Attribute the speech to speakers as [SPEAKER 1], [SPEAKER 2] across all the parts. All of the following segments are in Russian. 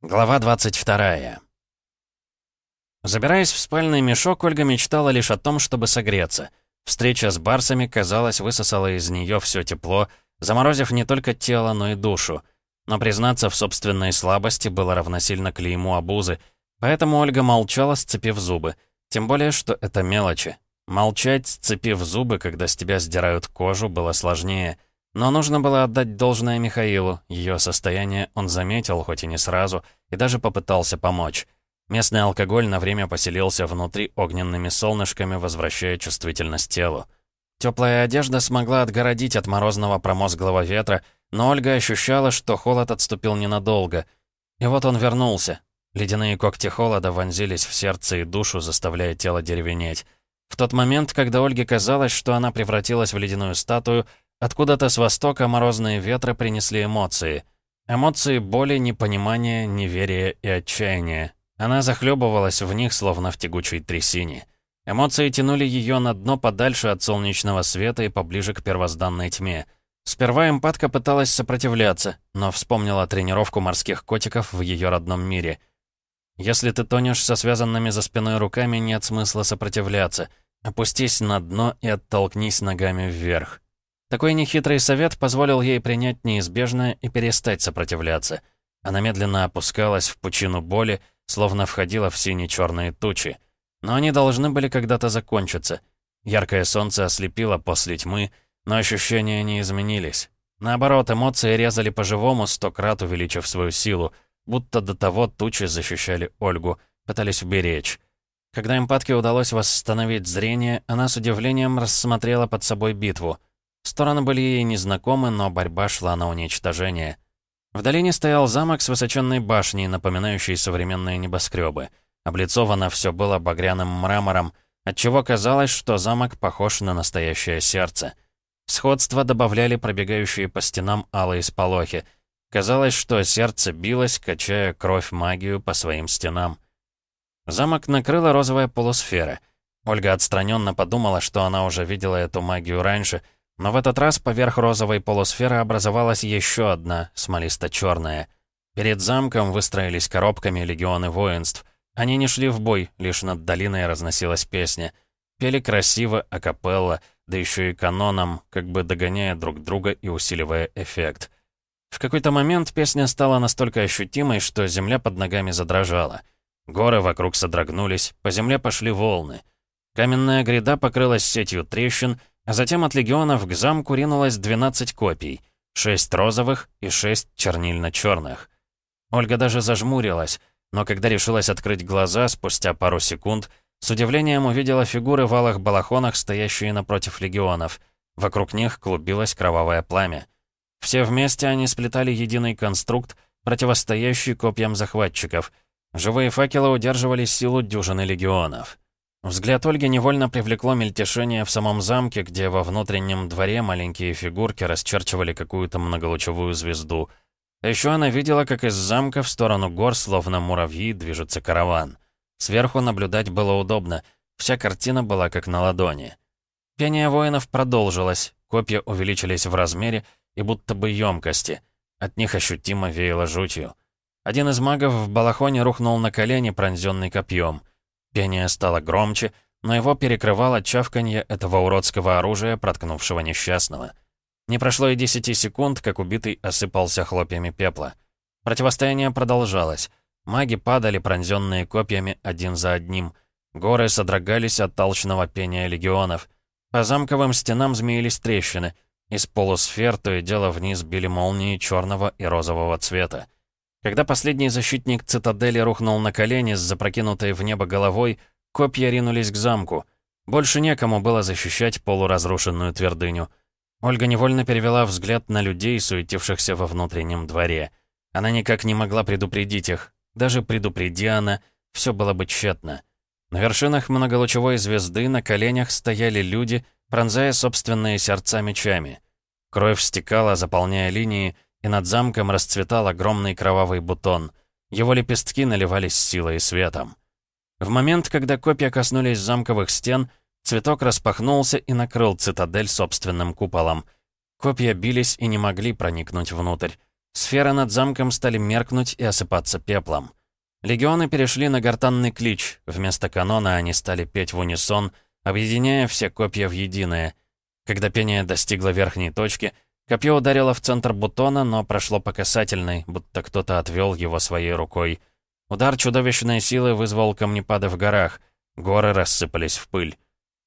[SPEAKER 1] Глава 22 Забираясь в спальный мешок, Ольга мечтала лишь о том, чтобы согреться. Встреча с барсами, казалось, высосала из нее все тепло, заморозив не только тело, но и душу. Но признаться в собственной слабости было равносильно клейму обузы, поэтому Ольга молчала, сцепив зубы. Тем более, что это мелочи. Молчать, сцепив зубы, когда с тебя сдирают кожу, было сложнее — но нужно было отдать должное Михаилу. Ее состояние он заметил, хоть и не сразу, и даже попытался помочь. Местный алкоголь на время поселился внутри огненными солнышками, возвращая чувствительность телу. Теплая одежда смогла отгородить от морозного промозглого ветра, но Ольга ощущала, что холод отступил ненадолго. И вот он вернулся. Ледяные когти холода вонзились в сердце и душу, заставляя тело деревенеть. В тот момент, когда Ольге казалось, что она превратилась в ледяную статую, Откуда-то с востока морозные ветры принесли эмоции. Эмоции боли, непонимания, неверия и отчаяния. Она захлебывалась в них, словно в тягучей трясине. Эмоции тянули ее на дно подальше от солнечного света и поближе к первозданной тьме. Сперва эмпатка пыталась сопротивляться, но вспомнила тренировку морских котиков в ее родном мире. «Если ты тонешь со связанными за спиной руками, нет смысла сопротивляться. Опустись на дно и оттолкнись ногами вверх». Такой нехитрый совет позволил ей принять неизбежное и перестать сопротивляться. Она медленно опускалась в пучину боли, словно входила в сине-черные тучи. Но они должны были когда-то закончиться. Яркое солнце ослепило после тьмы, но ощущения не изменились. Наоборот, эмоции резали по-живому, сто крат увеличив свою силу, будто до того тучи защищали Ольгу, пытались уберечь. Когда эмпатке удалось восстановить зрение, она с удивлением рассмотрела под собой битву — Стороны были ей незнакомы, но борьба шла на уничтожение. В долине стоял замок с высоченной башней, напоминающей современные небоскребы. Облицовано все было багряным мрамором, отчего казалось, что замок похож на настоящее сердце. Сходство добавляли пробегающие по стенам алые сполохи. Казалось, что сердце билось, качая кровь магию по своим стенам. Замок накрыла розовая полусфера. Ольга отстраненно подумала, что она уже видела эту магию раньше — но в этот раз поверх розовой полусферы образовалась еще одна, смолисто-черная. Перед замком выстроились коробками легионы воинств. Они не шли в бой, лишь над долиной разносилась песня. Пели красиво, акапелла, да еще и каноном, как бы догоняя друг друга и усиливая эффект. В какой-то момент песня стала настолько ощутимой, что земля под ногами задрожала. Горы вокруг содрогнулись, по земле пошли волны. Каменная гряда покрылась сетью трещин, а затем от легионов к замку ринулось 12 копий, 6 розовых и 6 чернильно-черных. Ольга даже зажмурилась, но когда решилась открыть глаза спустя пару секунд, с удивлением увидела фигуры в алых балахонах, стоящие напротив легионов. Вокруг них клубилось кровавое пламя. Все вместе они сплетали единый конструкт, противостоящий копьям захватчиков. Живые факелы удерживали силу дюжины легионов. Взгляд Ольги невольно привлекло мельтешение в самом замке, где во внутреннем дворе маленькие фигурки расчерчивали какую-то многолучевую звезду. А еще она видела, как из замка в сторону гор, словно муравьи, движется караван. Сверху наблюдать было удобно, вся картина была как на ладони. Пение воинов продолжилось, копья увеличились в размере и будто бы емкости. От них ощутимо веяло жутью. Один из магов в балахоне рухнул на колени, пронзенный копьем. Пение стало громче, но его перекрывало чавканье этого уродского оружия, проткнувшего несчастного. Не прошло и десяти секунд, как убитый осыпался хлопьями пепла. Противостояние продолжалось. Маги падали, пронзенные копьями один за одним. Горы содрогались от толчного пения легионов. По замковым стенам змеились трещины. Из полусфер то и дело вниз били молнии черного и розового цвета. Когда последний защитник цитадели рухнул на колени с запрокинутой в небо головой, копья ринулись к замку. Больше некому было защищать полуразрушенную твердыню. Ольга невольно перевела взгляд на людей, суетившихся во внутреннем дворе. Она никак не могла предупредить их. Даже предупреди она, все было бы тщетно. На вершинах многолучевой звезды на коленях стояли люди, пронзая собственные сердца мечами. Кровь стекала, заполняя линии, и над замком расцветал огромный кровавый бутон. Его лепестки наливались силой и светом. В момент, когда копья коснулись замковых стен, цветок распахнулся и накрыл цитадель собственным куполом. Копья бились и не могли проникнуть внутрь. Сферы над замком стали меркнуть и осыпаться пеплом. Легионы перешли на гортанный клич, вместо канона они стали петь в унисон, объединяя все копья в единое. Когда пение достигло верхней точки, копье ударило в центр бутона, но прошло по касательной, будто кто-то отвел его своей рукой. Удар чудовищной силы вызвал камнепады в горах, горы рассыпались в пыль.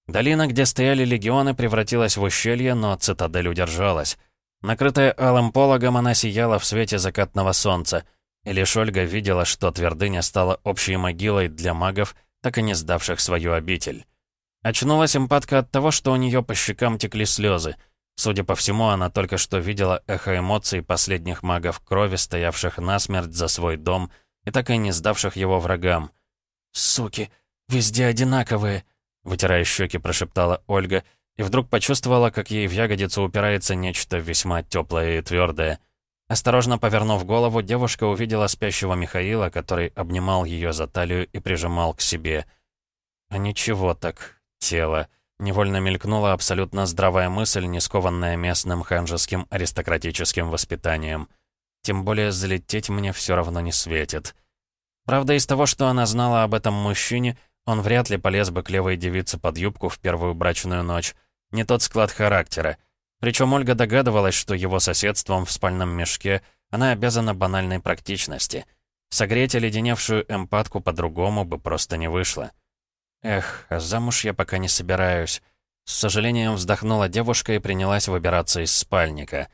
[SPEAKER 1] Долина, где стояли легионы, превратилась в ущелье, но цитадель удержалась. Накрытая алым пологом, она сияла в свете закатного солнца, и лишь Ольга видела, что твердыня стала общей могилой для магов, так и не сдавших свою обитель. Очнулась эмпатка от того, что у нее по щекам текли слезы. Судя по всему, она только что видела эхо эмоций последних магов крови, стоявших насмерть за свой дом и так и не сдавших его врагам. «Суки, везде одинаковые!» Вытирая щеки, прошептала Ольга, и вдруг почувствовала, как ей в ягодицу упирается нечто весьма теплое и твердое. Осторожно повернув голову, девушка увидела спящего Михаила, который обнимал ее за талию и прижимал к себе. А ничего так, тело. Невольно мелькнула абсолютно здравая мысль, не скованная местным ханжеским аристократическим воспитанием. Тем более залететь мне все равно не светит. Правда, из того, что она знала об этом мужчине, он вряд ли полез бы к левой девице под юбку в первую брачную ночь. Не тот склад характера. Причем Ольга догадывалась, что его соседством в спальном мешке она обязана банальной практичности. Согреть оледеневшую эмпатку по-другому бы просто не вышло. Эх, замуж я пока не собираюсь. С сожалением вздохнула девушка и принялась выбираться из спальника.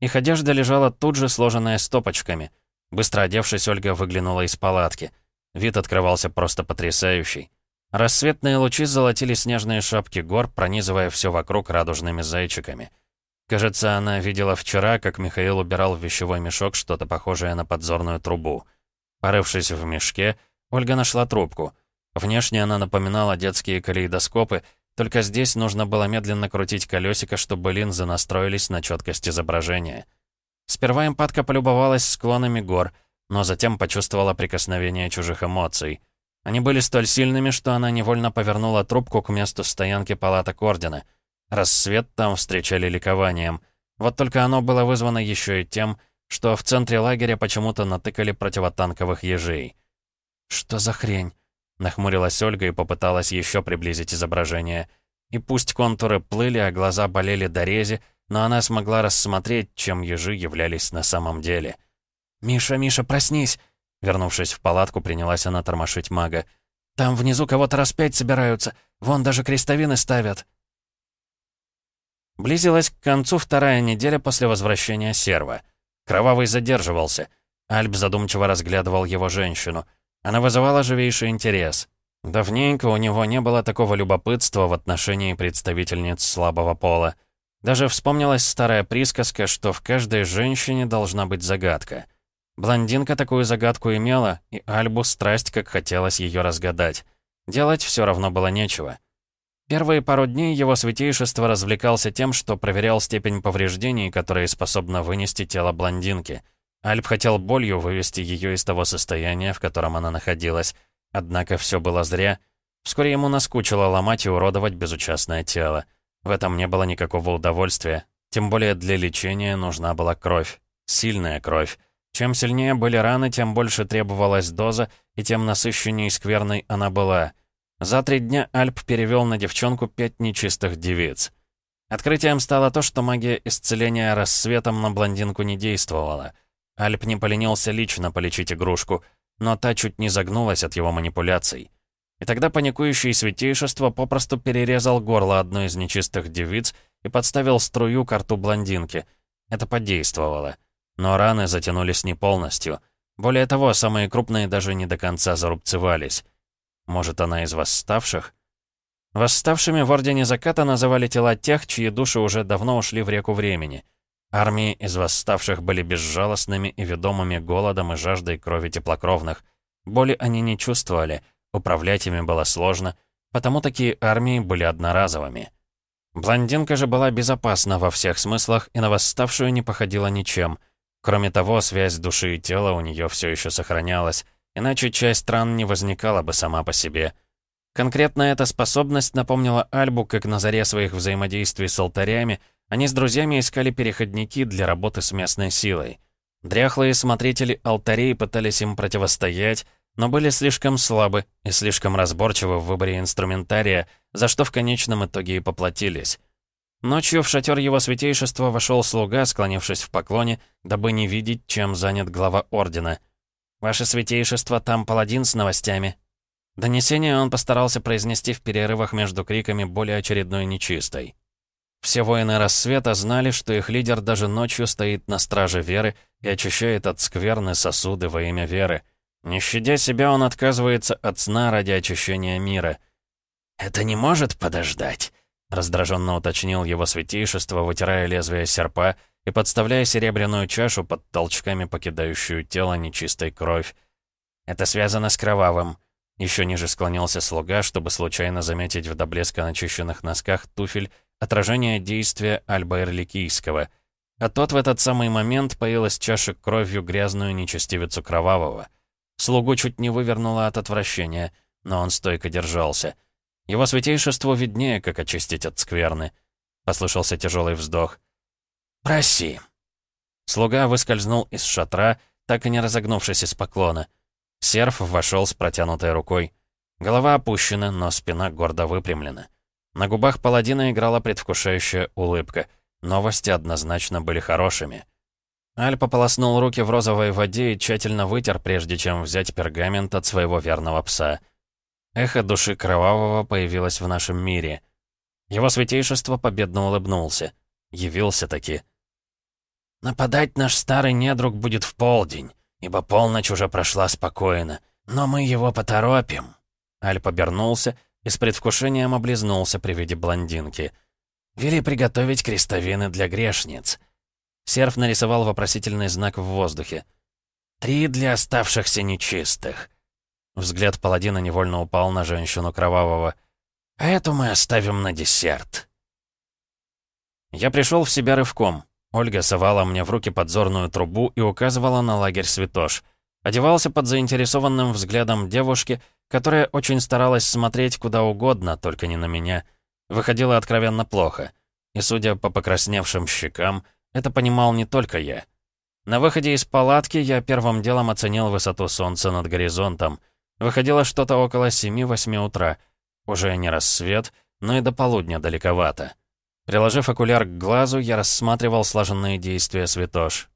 [SPEAKER 1] Их одежда лежала тут же, сложенная стопочками. Быстро одевшись, Ольга выглянула из палатки. Вид открывался просто потрясающий. Рассветные лучи золотили снежные шапки гор, пронизывая все вокруг радужными зайчиками. Кажется, она видела вчера, как Михаил убирал в вещевой мешок что-то похожее на подзорную трубу. Порывшись в мешке, Ольга нашла трубку. Внешне она напоминала детские калейдоскопы, только здесь нужно было медленно крутить колесико, чтобы линзы настроились на четкость изображения. Сперва эмпатка полюбовалась склонами гор — но затем почувствовала прикосновение чужих эмоций. Они были столь сильными, что она невольно повернула трубку к месту стоянки палаток Ордена. Рассвет там встречали ликованием. Вот только оно было вызвано еще и тем, что в центре лагеря почему-то натыкали противотанковых ежей. «Что за хрень?» — нахмурилась Ольга и попыталась еще приблизить изображение. И пусть контуры плыли, а глаза болели до рези, но она смогла рассмотреть, чем ежи являлись на самом деле — «Миша, Миша, проснись!» Вернувшись в палатку, принялась она тормошить мага. «Там внизу кого-то распять собираются. Вон даже крестовины ставят». Близилась к концу вторая неделя после возвращения серва. Кровавый задерживался. Альб задумчиво разглядывал его женщину. Она вызывала живейший интерес. Давненько у него не было такого любопытства в отношении представительниц слабого пола. Даже вспомнилась старая присказка, что в каждой женщине должна быть загадка — Блондинка такую загадку имела, и Альбу страсть, как хотелось ее разгадать. Делать все равно было нечего. Первые пару дней его святейшество развлекался тем, что проверял степень повреждений, которые способно вынести тело блондинки. Альб хотел болью вывести ее из того состояния, в котором она находилась. Однако все было зря. Вскоре ему наскучило ломать и уродовать безучастное тело. В этом не было никакого удовольствия. Тем более для лечения нужна была кровь. Сильная кровь. Чем сильнее были раны, тем больше требовалась доза, и тем насыщеннее и скверной она была. За три дня Альп перевел на девчонку пять нечистых девиц. Открытием стало то, что магия исцеления рассветом на блондинку не действовала. Альп не поленился лично полечить игрушку, но та чуть не загнулась от его манипуляций. И тогда паникующее святейшество попросту перерезал горло одной из нечистых девиц и подставил струю к рту блондинки. Это подействовало. Но раны затянулись не полностью. Более того, самые крупные даже не до конца зарубцевались. Может, она из восставших? Восставшими в Ордене Заката называли тела тех, чьи души уже давно ушли в реку времени. Армии из восставших были безжалостными и ведомыми голодом и жаждой крови теплокровных. Боли они не чувствовали, управлять ими было сложно, потому такие армии были одноразовыми. Блондинка же была безопасна во всех смыслах и на восставшую не походила ничем — Кроме того, связь души и тела у нее все еще сохранялась, иначе часть ран не возникала бы сама по себе. Конкретно эта способность напомнила Альбу, как на заре своих взаимодействий с алтарями, они с друзьями искали переходники для работы с местной силой. Дряхлые смотрители алтарей пытались им противостоять, но были слишком слабы и слишком разборчивы в выборе инструментария, за что в конечном итоге и поплатились. Ночью в шатер его святейшества вошел слуга, склонившись в поклоне, дабы не видеть, чем занят глава ордена. «Ваше святейшество, там паладин с новостями». Донесение он постарался произнести в перерывах между криками более очередной нечистой. Все воины рассвета знали, что их лидер даже ночью стоит на страже веры и очищает от скверны сосуды во имя веры. Не щадя себя, он отказывается от сна ради очищения мира. «Это не может подождать», — раздраженно уточнил его святейшество, вытирая лезвие серпа и подставляя серебряную чашу под толчками, покидающую тело нечистой кровь. «Это связано с кровавым». Еще ниже склонился слуга, чтобы случайно заметить в до блеска начищенных носках туфель отражение действия Альба Эрликийского. А тот в этот самый момент поил из чашек кровью грязную нечестивицу кровавого. Слугу чуть не вывернуло от отвращения, но он стойко держался. Его святейшеству виднее, как очистить от скверны. Послышался тяжелый вздох. «Проси». Слуга выскользнул из шатра, так и не разогнувшись из поклона. Серф вошел с протянутой рукой. Голова опущена, но спина гордо выпрямлена. На губах паладина играла предвкушающая улыбка. Новости однозначно были хорошими. Аль пополоснул руки в розовой воде и тщательно вытер, прежде чем взять пергамент от своего верного пса. Эхо души кровавого появилось в нашем мире. Его святейшество победно улыбнулся. Явился таки. «Нападать наш старый недруг будет в полдень, ибо полночь уже прошла спокойно, но мы его поторопим». Аль побернулся и с предвкушением облизнулся при виде блондинки. «Вели приготовить крестовины для грешниц». Серф нарисовал вопросительный знак в воздухе. «Три для оставшихся нечистых». Взгляд паладина невольно упал на женщину кровавого. «А эту мы оставим на десерт». Я пришел в себя рывком. Ольга совала мне в руки подзорную трубу и указывала на лагерь Святош. Одевался под заинтересованным взглядом девушки, которая очень старалась смотреть куда угодно, только не на меня. Выходило откровенно плохо. И, судя по покрасневшим щекам, это понимал не только я. На выходе из палатки я первым делом оценил высоту солнца над горизонтом. Выходило что-то около 7-8 утра. Уже не рассвет, но и до полудня далековато. Приложив окуляр к глазу, я рассматривал слаженные действия святош.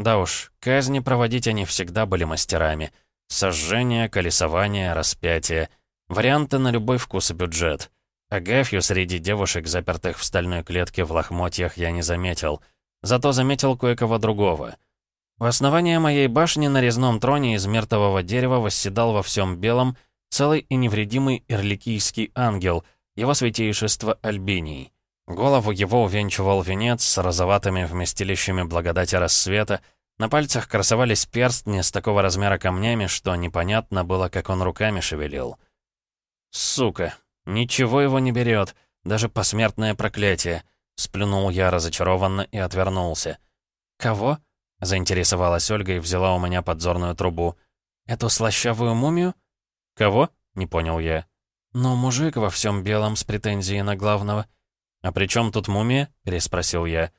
[SPEAKER 1] Да уж, казни проводить они всегда были мастерами — Сожжение, колесование, распятие. Варианты на любой вкус и бюджет. Агафью среди девушек, запертых в стальной клетке в лохмотьях, я не заметил. Зато заметил кое-кого другого. У основания моей башни на резном троне из мертвого дерева восседал во всем белом целый и невредимый ирликийский ангел, его святейшество Альбиний. Голову его увенчивал венец с розоватыми вместилищами благодати рассвета, на пальцах красовались перстни с такого размера камнями, что непонятно было, как он руками шевелил. «Сука! Ничего его не берет, даже посмертное проклятие!» Сплюнул я разочарованно и отвернулся. «Кого?» — заинтересовалась Ольга и взяла у меня подзорную трубу. «Эту слащавую мумию?» «Кого?» — не понял я. «Ну, мужик во всем белом с претензией на главного». «А при чем тут мумия?» — переспросил я.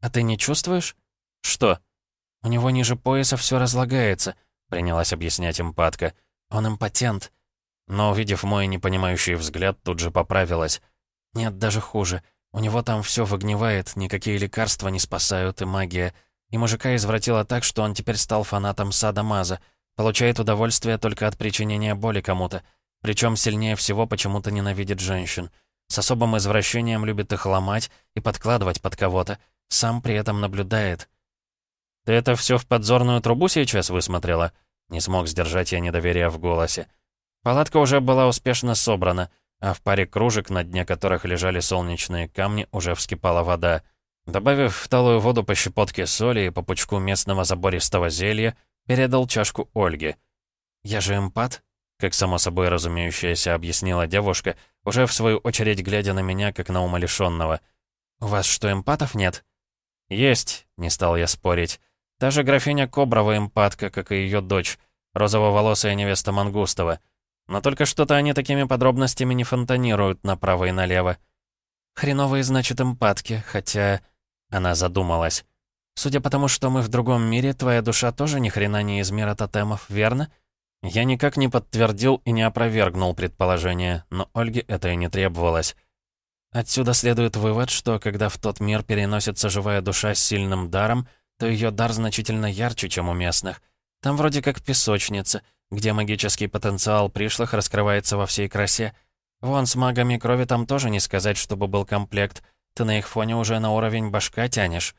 [SPEAKER 1] «А ты не чувствуешь?» «Что?» «У него ниже пояса все разлагается», — принялась объяснять импатка. «Он импотент». Но, увидев мой непонимающий взгляд, тут же поправилась. «Нет, даже хуже. У него там все выгнивает, никакие лекарства не спасают, и магия. И мужика извратила так, что он теперь стал фанатом Сада Маза. Получает удовольствие только от причинения боли кому-то. Причем сильнее всего почему-то ненавидит женщин. С особым извращением любит их ломать и подкладывать под кого-то. Сам при этом наблюдает. «Ты это все в подзорную трубу сейчас высмотрела?» Не смог сдержать я недоверия в голосе. Палатка уже была успешно собрана, а в паре кружек, на дне которых лежали солнечные камни, уже вскипала вода. Добавив в талую воду по щепотке соли и по пучку местного забористого зелья, передал чашку Ольге. «Я же эмпат?» — как само собой разумеющееся объяснила девушка, уже в свою очередь глядя на меня, как на умалишенного. «У вас что, эмпатов нет?» «Есть», — не стал я спорить. Та же графиня Коброва эмпатка, как и ее дочь, розово-волосая невеста Мангустова. Но только что-то они такими подробностями не фонтанируют направо и налево. Хреновые, значит, эмпатки, хотя... Она задумалась. Судя по тому, что мы в другом мире, твоя душа тоже ни хрена не из мира тотемов, верно?» Я никак не подтвердил и не опровергнул предположение, но Ольге это и не требовалось. Отсюда следует вывод, что когда в тот мир переносится живая душа с сильным даром, то ее дар значительно ярче, чем у местных. Там вроде как песочница, где магический потенциал пришлых раскрывается во всей красе. Вон, с магами крови там тоже не сказать, чтобы был комплект. Ты на их фоне уже на уровень башка тянешь.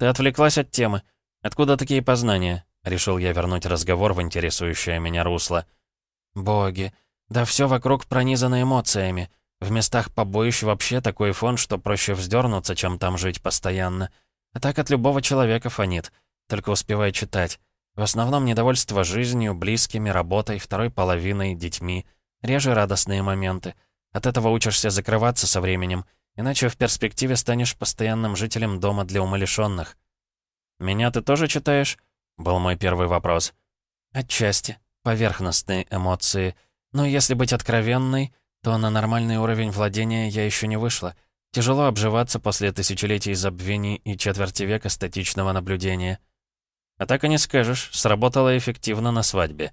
[SPEAKER 1] Ты отвлеклась от темы. Откуда такие познания? Решил я вернуть разговор в интересующее меня русло. Боги, да все вокруг пронизано эмоциями. В местах побоищ вообще такой фон, что проще вздернуться, чем там жить постоянно. А так от любого человека фонит. Только успевай читать. В основном недовольство жизнью, близкими, работой, второй половиной, детьми. Реже радостные моменты. От этого учишься закрываться со временем, иначе в перспективе станешь постоянным жителем дома для умалишенных. «Меня ты тоже читаешь?» Был мой первый вопрос. Отчасти. Поверхностные эмоции. Но если быть откровенной, то на нормальный уровень владения я еще не вышла. Тяжело обживаться после тысячелетий забвений и четверти века статичного наблюдения. А так и не скажешь, сработало эффективно на свадьбе.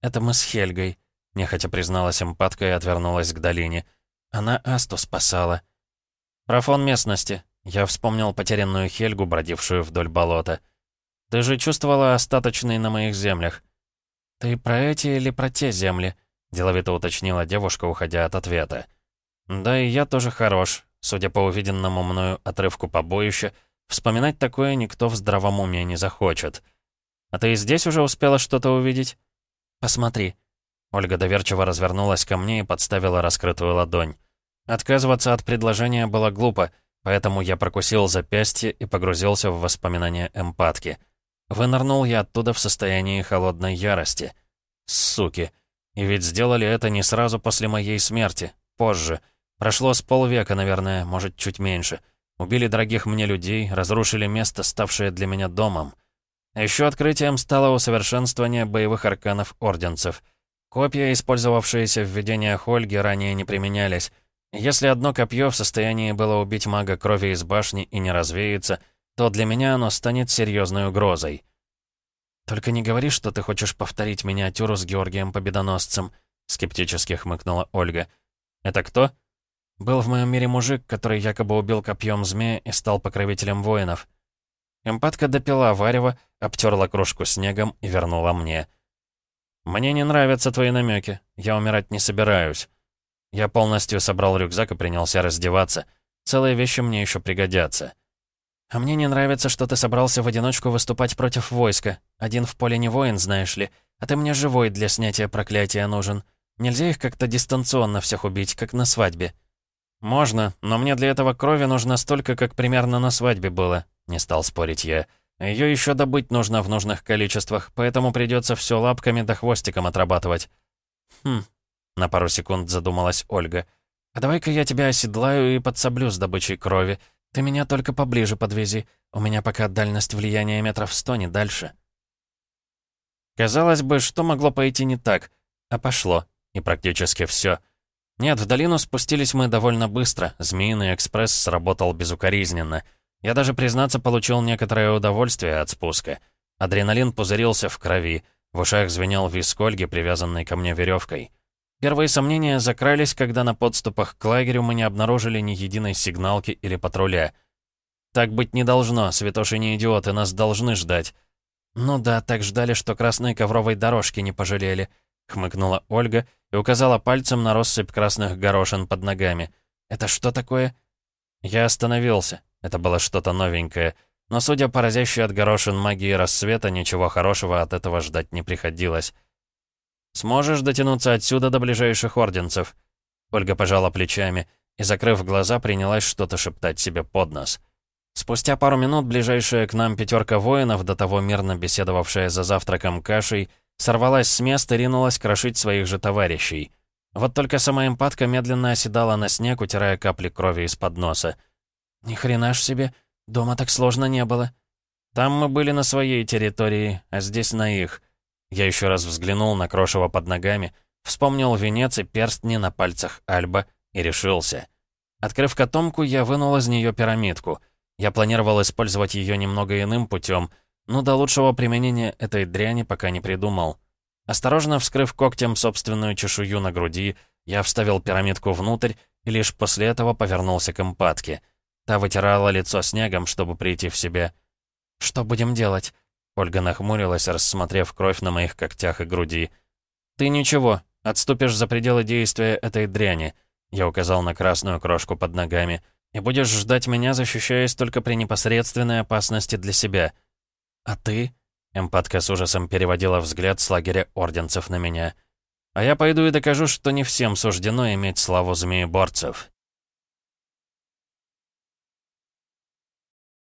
[SPEAKER 1] Это мы с Хельгой, нехотя призналась эмпатка и отвернулась к долине. Она Асту спасала. Про фон местности. Я вспомнил потерянную Хельгу, бродившую вдоль болота. Ты же чувствовала остаточный на моих землях. Ты про эти или про те земли? Деловито уточнила девушка, уходя от ответа. Да и я тоже хорош. Судя по увиденному мною отрывку побоища, вспоминать такое никто в здравом уме не захочет. А ты и здесь уже успела что-то увидеть? Посмотри. Ольга доверчиво развернулась ко мне и подставила раскрытую ладонь. Отказываться от предложения было глупо, поэтому я прокусил запястье и погрузился в воспоминания эмпатки. Вынырнул я оттуда в состоянии холодной ярости. Суки. И ведь сделали это не сразу после моей смерти, позже. Прошло с полвека, наверное, может, чуть меньше. Убили дорогих мне людей, разрушили место, ставшее для меня домом. А еще открытием стало усовершенствование боевых арканов орденцев. Копья, использовавшиеся в видениях Ольги, ранее не применялись. Если одно копье в состоянии было убить мага крови из башни и не развеется — то для меня оно станет серьезной угрозой. «Только не говори, что ты хочешь повторить миниатюру с Георгием Победоносцем», скептически хмыкнула Ольга. «Это кто?» «Был в моем мире мужик, который якобы убил копьем змея и стал покровителем воинов». Эмпатка допила варево, обтерла кружку снегом и вернула мне. «Мне не нравятся твои намеки. Я умирать не собираюсь». Я полностью собрал рюкзак и принялся раздеваться. Целые вещи мне еще пригодятся. «А мне не нравится, что ты собрался в одиночку выступать против войска. Один в поле не воин, знаешь ли. А ты мне живой для снятия проклятия нужен. Нельзя их как-то дистанционно всех убить, как на свадьбе». «Можно, но мне для этого крови нужно столько, как примерно на свадьбе было», — не стал спорить я. Ее еще добыть нужно в нужных количествах, поэтому придется все лапками да хвостиком отрабатывать». «Хм», — на пару секунд задумалась Ольга. «А давай-ка я тебя оседлаю и подсоблю с добычей крови. «Ты меня только поближе подвези. У меня пока дальность влияния метров сто, не дальше». Казалось бы, что могло пойти не так? А пошло. И практически все. Нет, в долину спустились мы довольно быстро. Змеиный экспресс сработал безукоризненно. Я даже, признаться, получил некоторое удовольствие от спуска. Адреналин пузырился в крови. В ушах звенел виск Ольги, привязанный ко мне веревкой. Первые сомнения закрались, когда на подступах к лагерю мы не обнаружили ни единой сигналки или патруля. Так быть не должно, святоши не идиоты, нас должны ждать. Ну да, так ждали, что красной ковровой дорожки не пожалели, хмыкнула Ольга и указала пальцем на россыпь красных горошин под ногами. Это что такое? Я остановился. Это было что-то новенькое. Но, судя по разящей от горошин магии рассвета, ничего хорошего от этого ждать не приходилось. Сможешь дотянуться отсюда до ближайших орденцев?» Ольга пожала плечами и, закрыв глаза, принялась что-то шептать себе под нос. Спустя пару минут ближайшая к нам пятерка воинов, до того мирно беседовавшая за завтраком кашей, сорвалась с места и ринулась крошить своих же товарищей. Вот только сама эмпатка медленно оседала на снег, утирая капли крови из-под носа. «Ни хрена ж себе, дома так сложно не было. Там мы были на своей территории, а здесь на их». Я еще раз взглянул на крошево под ногами, вспомнил венец и перстни на пальцах Альба и решился. Открыв котомку, я вынул из нее пирамидку. Я планировал использовать ее немного иным путем, но до лучшего применения этой дряни пока не придумал. Осторожно вскрыв когтем собственную чешую на груди, я вставил пирамидку внутрь и лишь после этого повернулся к эмпатке. Та вытирала лицо снегом, чтобы прийти в себя. «Что будем делать?» Ольга нахмурилась, рассмотрев кровь на моих когтях и груди. «Ты ничего, отступишь за пределы действия этой дряни», я указал на красную крошку под ногами. «И будешь ждать меня, защищаясь только при непосредственной опасности для себя». «А ты?» Эмпатка с ужасом переводила взгляд с лагеря орденцев на меня. «А я пойду и докажу, что не всем суждено иметь славу змееборцев».